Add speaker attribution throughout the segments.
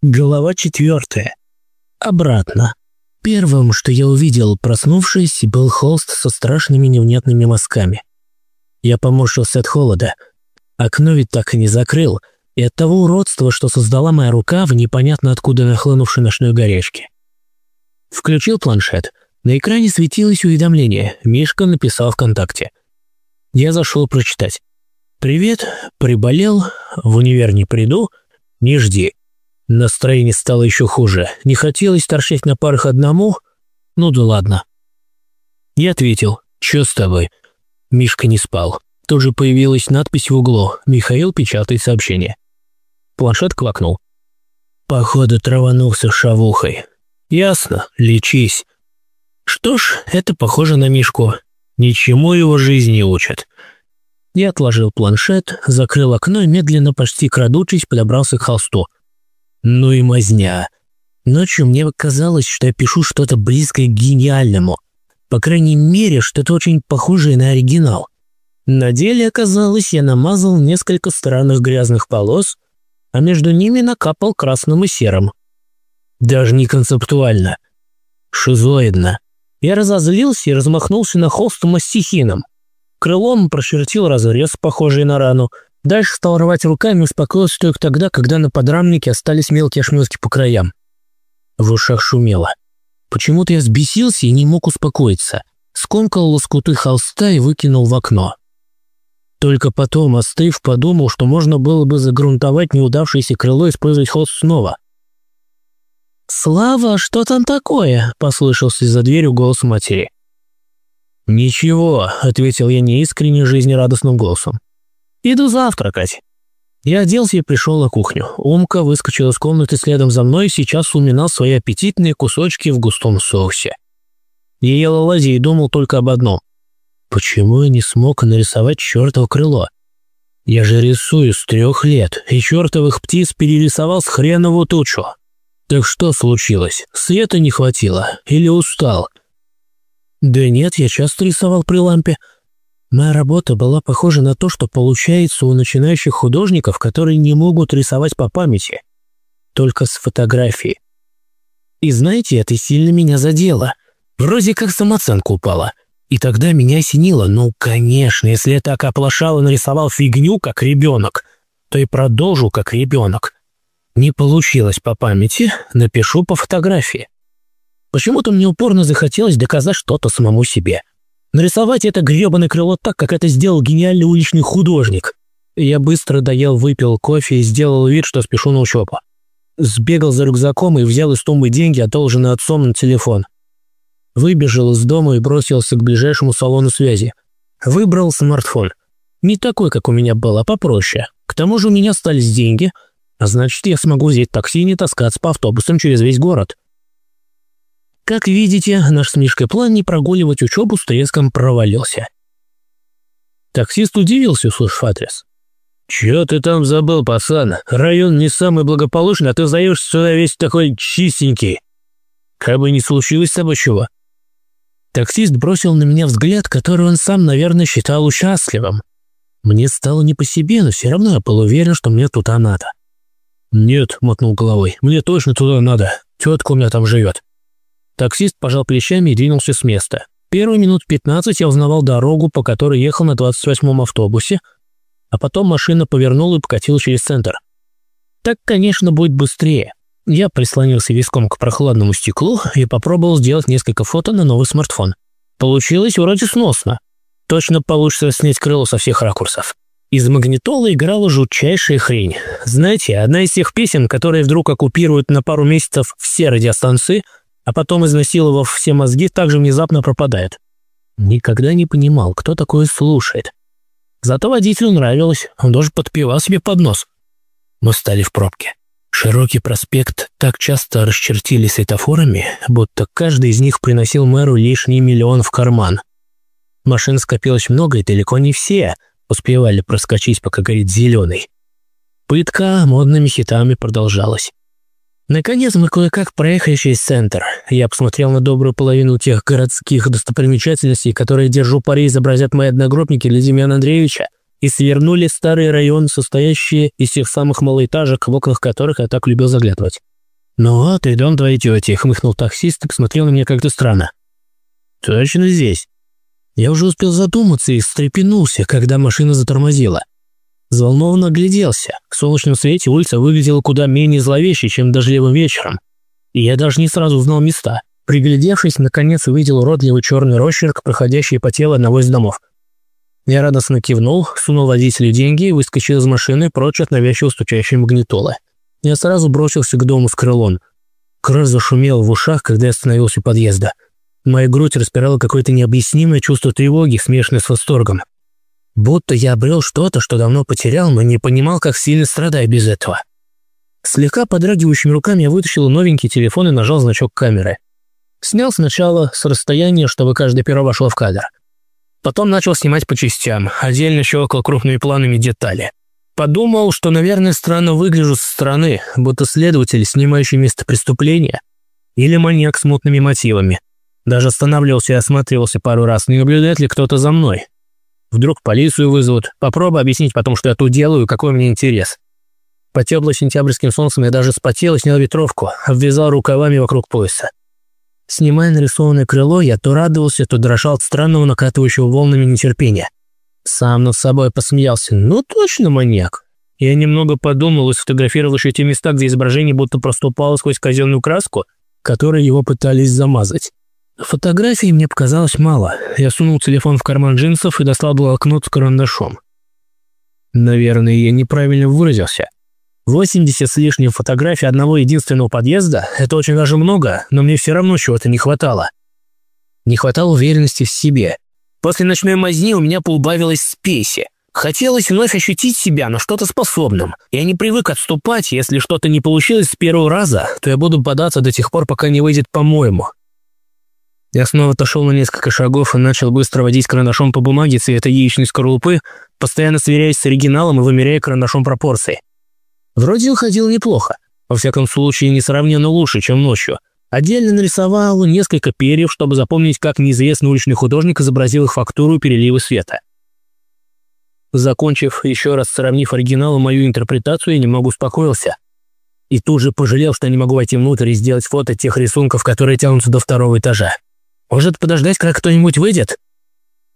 Speaker 1: Глава четвертая. Обратно. Первым, что я увидел, проснувшись, был холст со страшными невнятными мазками. Я поморщился от холода. Окно ведь так и не закрыл, и от того уродства, что создала моя рука в непонятно откуда нахлынувшей ночной горячке. Включил планшет. На экране светилось уведомление. Мишка написал ВКонтакте. Я зашел прочитать. «Привет, приболел, в универ не приду, не жди». Настроение стало еще хуже. Не хотелось торчать на парах одному? Ну да ладно. Я ответил, «Чё с тобой?» Мишка не спал. Тут же появилась надпись в углу. Михаил печатает сообщение. Планшет квакнул. Походу траванулся шавухой. Ясно, лечись. Что ж, это похоже на Мишку. Ничему его жизнь не учат. Я отложил планшет, закрыл окно и медленно, почти крадучись, подобрался к холсту. Ну и мазня. Ночью мне казалось, что я пишу что-то близкое к гениальному. По крайней мере, что-то очень похожее на оригинал. На деле оказалось, я намазал несколько странных грязных полос, а между ними накапал красным и серым. Даже не концептуально. Шизоидно. Я разозлился и размахнулся на холст мастихином. Крылом прошертил разрез, похожий на рану, Дальше стал рвать руками и успокоился только тогда, когда на подрамнике остались мелкие ошметки по краям. В ушах шумело. Почему-то я сбесился и не мог успокоиться. Скомкал лоскуты холста и выкинул в окно. Только потом, остыв, подумал, что можно было бы загрунтовать неудавшееся крыло и использовать холст снова. «Слава, что там такое?» – послышался из-за дверью голос матери. «Ничего», – ответил я неискренне жизнерадостным голосом. Иду завтракать». Я оделся и пришел на кухню. Умка выскочила из комнаты следом за мной и сейчас уминал свои аппетитные кусочки в густом соусе. Я ел оладьи и думал только об одном. Почему я не смог нарисовать чертово крыло? Я же рисую с трех лет, и чертовых птиц перерисовал с хренову тучу. Так что случилось? Света не хватило? Или устал? Да нет, я часто рисовал при лампе. Моя работа была похожа на то, что получается у начинающих художников, которые не могут рисовать по памяти, только с фотографии. И знаете, это сильно меня задело. Вроде как самооценка упала. И тогда меня осенило, ну, конечно, если я так оплошал и нарисовал фигню, как ребенок, то и продолжу, как ребенок. Не получилось по памяти, напишу по фотографии. Почему-то мне упорно захотелось доказать что-то самому себе. Нарисовать это грёбаное крыло так, как это сделал гениальный уличный художник. Я быстро доел, выпил кофе и сделал вид, что спешу на учебу. Сбегал за рюкзаком и взял из тумбы деньги, одолженные отцом на телефон. Выбежал из дома и бросился к ближайшему салону связи. Выбрал смартфон. Не такой, как у меня был, а попроще. К тому же у меня остались деньги, а значит, я смогу взять такси и не таскаться по автобусам через весь город. Как видите, наш с Мишкой план не прогуливать учебу с треском провалился. Таксист удивился, услышав адрес. «Чё ты там забыл, пацан? Район не самый благополучный, а ты заявишься сюда весь такой чистенький. Как бы не случилось с тобой чего». Таксист бросил на меня взгляд, который он сам, наверное, считал участливым. Мне стало не по себе, но все равно я был уверен, что мне туда надо. «Нет», — мотнул головой, — «мне точно туда надо. Тетка у меня там живет. Таксист пожал плечами и двинулся с места. Первые минут 15 я узнавал дорогу, по которой ехал на 28-м автобусе, а потом машина повернула и покатила через центр. Так, конечно, будет быстрее. Я прислонился виском к прохладному стеклу и попробовал сделать несколько фото на новый смартфон. Получилось вроде сносно. Точно получится снять крыло со всех ракурсов. Из магнитола играла жутчайшая хрень. Знаете, одна из тех песен, которые вдруг оккупируют на пару месяцев все радиостанции – а потом, изнасиловав все мозги, также внезапно пропадает. Никогда не понимал, кто такое слушает. Зато водителю нравилось, он даже подпевал себе под нос. Мы стали в пробке. Широкий проспект так часто расчертили светофорами, будто каждый из них приносил мэру лишний миллион в карман. Машин скопилось много, и далеко не все успевали проскочить, пока горит зеленый. Пытка модными хитами продолжалась. Наконец мы кое-как проехали через центр. Я посмотрел на добрую половину тех городских достопримечательностей, которые, держу пари, изобразят мои одногруппники для Демьяна Андреевича. и свернули в старый район, состоящий из тех самых малоэтажек, в окнах которых я так любил заглядывать. «Ну вот и дом твоей тети», — хмыкнул таксист и посмотрел на меня как-то странно. «Точно здесь?» Я уже успел задуматься и встрепенулся, когда машина затормозила. Взволнованно огляделся. В солнечном свете улица выглядела куда менее зловещей, чем дождливым вечером. И я даже не сразу узнал места. Приглядевшись, наконец увидел уродливый черный росчерк, проходящий по телу одного из домов. Я радостно кивнул, сунул водителю деньги и выскочил из машины прочь от навязчиво стучащей магнитолы. Я сразу бросился к дому с крылон. Кровь зашумела в ушах, когда я остановился у подъезда. Моя грудь распирала какое-то необъяснимое чувство тревоги, смешанное с восторгом. Будто я обрел что-то, что давно потерял, но не понимал, как сильно страдаю без этого. Слегка подрагивающими руками я вытащил новенький телефон и нажал значок камеры. Снял сначала с расстояния, чтобы каждое перо вошло в кадр. Потом начал снимать по частям, отдельно щелкал крупными планами детали. Подумал, что, наверное, странно выгляжу со стороны, будто следователь, снимающий место преступления, или маньяк с мутными мотивами. Даже останавливался и осматривался пару раз, не наблюдает ли кто-то за мной. Вдруг полицию вызовут, попробуй объяснить потом, что я тут делаю какой мне интерес. По тепло-сентябрьским солнцем я даже спотел и снял ветровку, обвязал рукавами вокруг пояса. Снимая нарисованное крыло, я то радовался, то дрожал от странного накатывающего волнами нетерпения. Сам над собой посмеялся. Ну точно маньяк. Я немного подумал и сфотографировал еще те места, где изображение будто проступало сквозь казенную краску, которой его пытались замазать. Фотографий мне показалось мало. Я сунул телефон в карман джинсов и достал блокнот с карандашом. Наверное, я неправильно выразился. 80 с лишним фотографий одного единственного подъезда – это очень даже много, но мне все равно чего-то не хватало. Не хватало уверенности в себе. После ночной мазни у меня поубавилась спеси. Хотелось вновь ощутить себя на что-то способным. Я не привык отступать, если что-то не получилось с первого раза, то я буду бодаться до тех пор, пока не выйдет по-моему. Я снова отошел на несколько шагов и начал быстро водить карандашом по бумаге цвета яичной скорлупы, постоянно сверяясь с оригиналом и вымеряя карандашом пропорции. Вроде уходил неплохо. Во всяком случае, несравненно лучше, чем ночью. Отдельно нарисовал несколько перьев, чтобы запомнить, как неизвестный уличный художник изобразил их фактуру и переливы света. Закончив, еще раз сравнив оригинал и мою интерпретацию, я немного успокоился. И тут же пожалел, что не могу войти внутрь и сделать фото тех рисунков, которые тянутся до второго этажа. Может, подождать, когда кто-нибудь выйдет?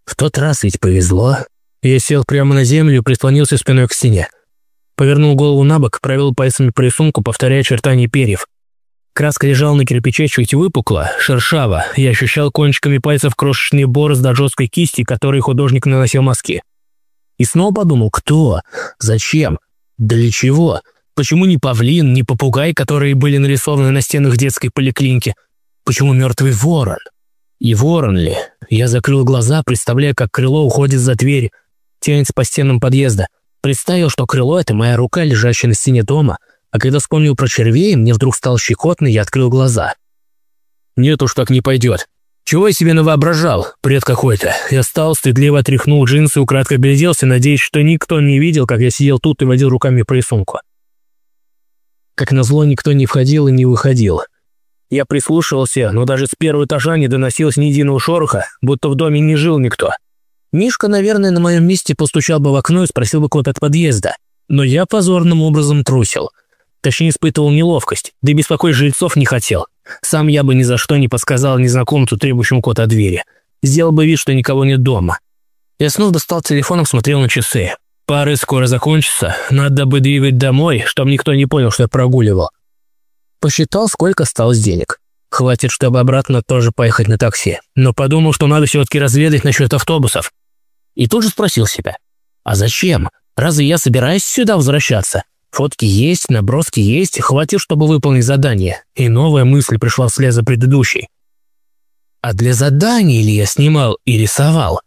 Speaker 1: В тот раз ведь повезло. Я сел прямо на землю и прислонился спиной к стене. Повернул голову на бок, провел пальцами по рисунку, повторяя очертания перьев. Краска лежала на кирпиче чуть выпукла, шершаво. Я ощущал кончиками пальцев крошечные борозды от жесткой кисти, которой художник наносил мазки. И снова подумал, кто? Зачем? Для чего? Почему не павлин, не попугай, которые были нарисованы на стенах детской поликлиники? Почему мертвый ворон? И ворон ли? Я закрыл глаза, представляя, как крыло уходит за дверь, тянется по стенам подъезда. Представил, что крыло – это моя рука, лежащая на стене дома, а когда вспомнил про червей, мне вдруг стало щекотно, и я открыл глаза. Нет уж, так не пойдет. Чего я себе навоображал? Бред какой-то. Я встал, стыдливо отряхнул джинсы, украдко огляделся, надеясь, что никто не видел, как я сидел тут и водил руками по рисунку. Как назло, никто не входил и не выходил. Я прислушивался, но даже с первого этажа не доносилось ни единого шороха, будто в доме не жил никто. Мишка, наверное, на моем месте постучал бы в окно и спросил бы код от подъезда. Но я позорным образом трусил. Точнее, испытывал неловкость, да и беспокоить жильцов не хотел. Сам я бы ни за что не подсказал незнакомцу, требующему код от двери. Сделал бы вид, что никого нет дома. Я снова достал телефон и смотрел на часы. Пары скоро закончатся, надо бы двигать домой, чтобы никто не понял, что я прогуливал. Посчитал, сколько осталось денег. Хватит, чтобы обратно тоже поехать на такси. Но подумал, что надо все-таки разведать насчет автобусов. И тут же спросил себя, а зачем? Разве я собираюсь сюда возвращаться? Фотки есть, наброски есть, хватит, чтобы выполнить задание. И новая мысль пришла вслед за предыдущей. А для задания ли я снимал и рисовал?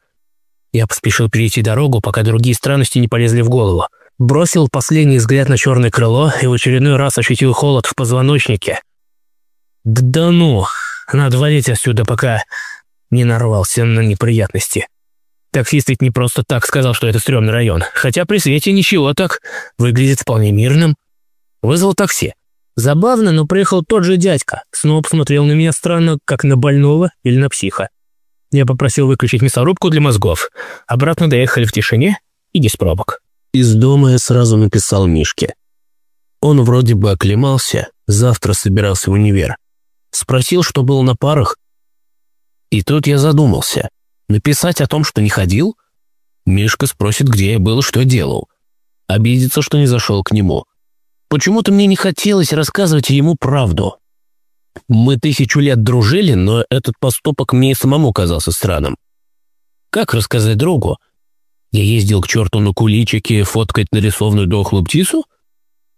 Speaker 1: Я поспешил перейти дорогу, пока другие странности не полезли в голову. Бросил последний взгляд на черное крыло и в очередной раз ощутил холод в позвоночнике. Да, ну, надо валить отсюда, пока не нарвался на неприятности. Таксист ведь не просто так сказал, что это стрёмный район, хотя при свете ничего так, выглядит вполне мирным. Вызвал такси. Забавно, но приехал тот же дядька. Снова посмотрел на меня странно, как на больного или на психа. Я попросил выключить мясорубку для мозгов. Обратно доехали в тишине и без пробок. Из дома я сразу написал Мишке. Он вроде бы оклемался, завтра собирался в универ. Спросил, что был на парах. И тут я задумался. Написать о том, что не ходил? Мишка спросит, где я был, что делал. Обидится, что не зашел к нему. Почему-то мне не хотелось рассказывать ему правду. Мы тысячу лет дружили, но этот поступок мне и самому казался странным. Как рассказать другу? Я ездил к черту на куличике фоткать нарисованную дохлую птицу?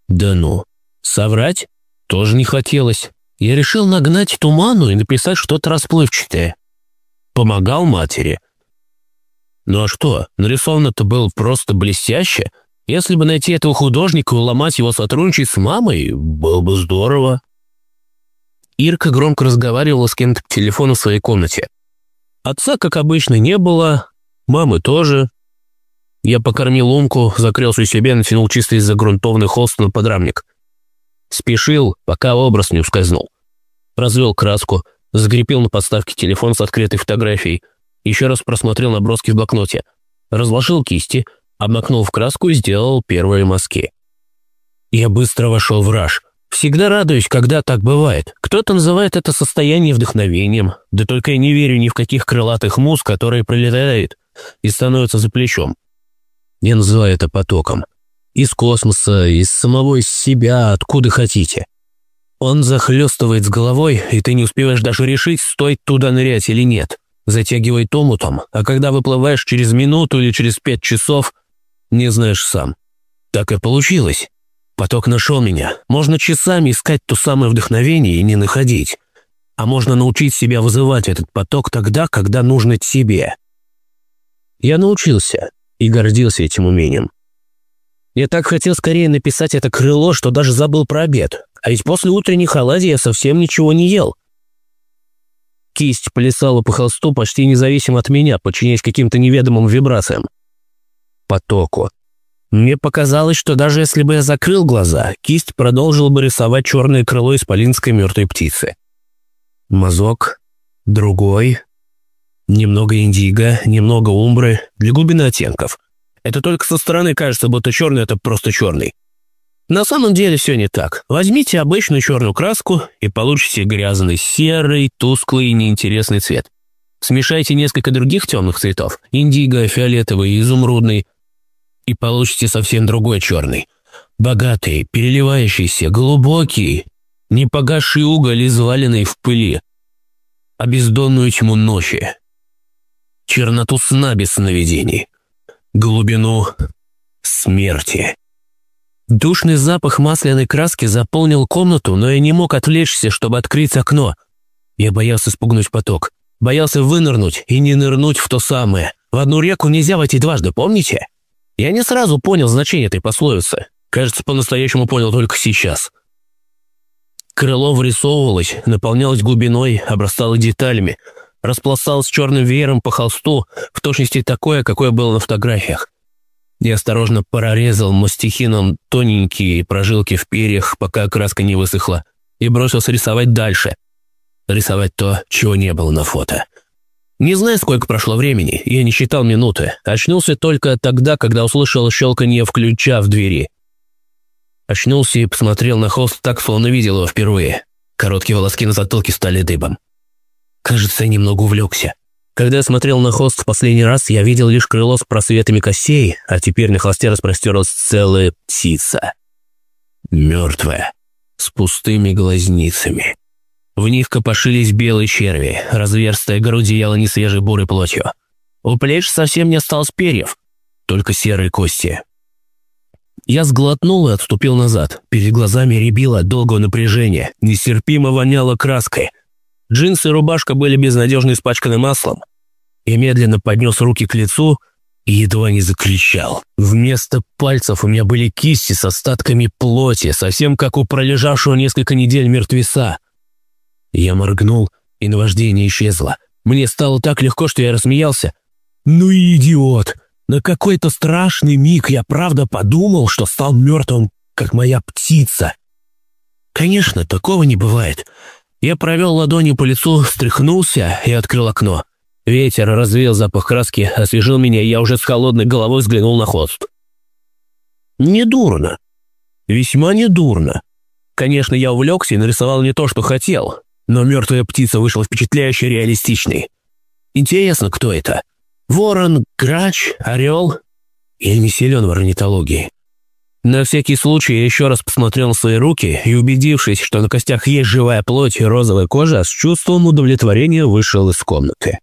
Speaker 1: Да ну. Соврать? Тоже не хотелось. Я решил нагнать туману и написать что-то расплывчатое. Помогал матери. Ну а что, нарисовано-то было просто блестяще. Если бы найти этого художника и уломать его сотрудничать с мамой, было бы здорово. Ирка громко разговаривала с кем-то по телефону в своей комнате. Отца, как обычно, не было, мамы тоже. Я покормил умку, закрылся себе, натянул чистый загрунтованный холст на подрамник. Спешил, пока образ не ускользнул. Развел краску, закрепил на подставке телефон с открытой фотографией, еще раз просмотрел наброски в блокноте, разложил кисти, обмакнул в краску и сделал первые мазки. Я быстро вошел в раж. Всегда радуюсь, когда так бывает. Кто-то называет это состояние вдохновением, да только я не верю ни в каких крылатых муз, которые пролетают и становятся за плечом. Я называю это потоком. Из космоса, из самого себя, откуда хотите. Он захлестывает с головой, и ты не успеваешь даже решить, стоит туда нырять или нет. Затягивает омутом, а когда выплываешь через минуту или через пять часов, не знаешь сам. Так и получилось. Поток нашел меня. Можно часами искать то самое вдохновение и не находить. А можно научить себя вызывать этот поток тогда, когда нужно тебе. Я научился и гордился этим умением. Я так хотел скорее написать это крыло, что даже забыл про обед. А ведь после утренней оладьи я совсем ничего не ел. Кисть плясала по холсту почти независимо от меня, подчиняясь каким-то неведомым вибрациям. Потоку. Мне показалось, что даже если бы я закрыл глаза, кисть продолжила бы рисовать черное крыло исполинской мертвой птицы. Мазок, другой, немного индиго, немного умбры, для глубины оттенков. Это только со стороны кажется, будто черный – это просто черный. На самом деле все не так. Возьмите обычную черную краску и получите грязный серый, тусклый и неинтересный цвет. Смешайте несколько других темных цветов – индиго, фиолетовый, изумрудный – и получите совсем другой черный. Богатый, переливающийся, глубокий, непогасший уголь, изваленный в пыли. А бездонную тьму ночи. Черноту сна без сновидений. Глубину смерти. Душный запах масляной краски заполнил комнату, но я не мог отвлечься, чтобы открыть окно. Я боялся спугнуть поток. Боялся вынырнуть и не нырнуть в то самое. В одну реку нельзя войти дважды, помните? Я не сразу понял значение этой пословицы. Кажется, по-настоящему понял только сейчас. Крыло вырисовывалось, наполнялось глубиной, обрастало деталями, распласталось черным веером по холсту, в точности такое, какое было на фотографиях. Я осторожно прорезал мастихином тоненькие прожилки в перьях, пока краска не высохла, и бросился рисовать дальше. Рисовать то, чего не было на фото. Не знаю, сколько прошло времени, я не считал минуты. Очнулся только тогда, когда услышал щелканье ключа в двери. Очнулся и посмотрел на холст так, словно видел его впервые. Короткие волоски на затылке стали дыбом. Кажется, немного увлекся. Когда я смотрел на холст в последний раз, я видел лишь крыло с просветами костей, а теперь на холсте распростерлась целая птица. Мертвая, с пустыми глазницами. В них копошились белые черви, разверстая грудь зияла несвежей бурой плотью. У плеч совсем не осталось перьев, только серые кости. Я сглотнул и отступил назад. Перед глазами рябило долгое напряжение, нестерпимо воняло краской. Джинсы и рубашка были безнадежно испачканы маслом. Я медленно поднес руки к лицу и едва не закричал. Вместо пальцев у меня были кисти с остатками плоти, совсем как у пролежавшего несколько недель мертвеца. Я моргнул, и наваждение исчезло. Мне стало так легко, что я рассмеялся. «Ну и идиот! На какой-то страшный миг я правда подумал, что стал мертвым, как моя птица!» «Конечно, такого не бывает!» Я провел ладонью по лицу, встряхнулся и открыл окно. Ветер развеял запах краски, освежил меня, и я уже с холодной головой взглянул на холст. Недурно. Весьма недурно. Конечно, я увлекся и нарисовал не то, что хотел, но мертвая птица вышла впечатляюще реалистичной. Интересно, кто это? Ворон, грач, орел? Я не силен в орнитологии. На всякий случай я еще раз посмотрел на свои руки и, убедившись, что на костях есть живая плоть и розовая кожа, с чувством удовлетворения вышел из комнаты.